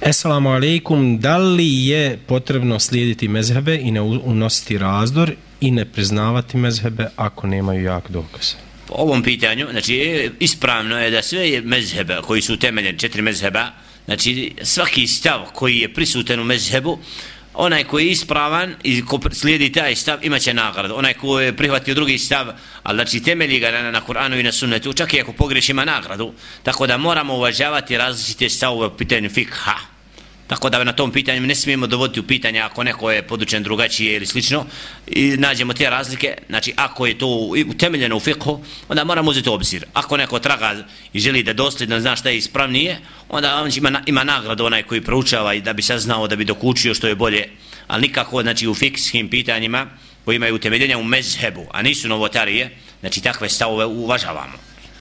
Assalamu alaikum, da li je potrebno slijediti mezhebe i ne unositi razdor i ne priznavati mezhebe ako nemaju jak dokaz? Po ovom pitanju, znači e, ispravno je da sve mezhebe koji su temeljeni, četiri mezheba, znači svaki stav koji je prisutan u mezhebu, onaj koji je ispravan i ko slijedi taj stav imaće nagradu. Onaj ko je prihvatio drugi stav ali znači temelji ga na, na Kur'anu i na sunnetu čak i ako pogreši ima nagradu. Tako da moramo uvažavati različite stavove u pitanju fikha. Tako da na tom pitanju ne smijemo dovoditi u pitanje ako neko je podučen drugačije ili slično i nađemo te razlike, znači ako je to utemeljeno u fiqhu, onda moramo uzeti obzir. Ako neko traga i želi da dosljedno zna šta je ispravnije, onda on ima, ima nagradu onaj koji proučava i da bi saznao da bi dokučio što je bolje, ali nikako znači u fikskim pitanjima koji imaju utemeljenja u mezhebu, a nisu novotarije, znači takve stavove uvažavamo.